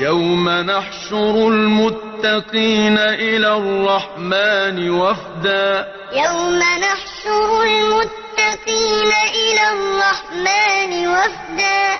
يَوْمَ نَحْشُرُ الْمُتَّقِينَ إِلَى الرَّحْمَٰنِ وَفْدًا. يَوْمَ نَحْشُرُ الْمُتَّقِينَ إِلَى الرَّحْمَٰنِ وَفْدًا.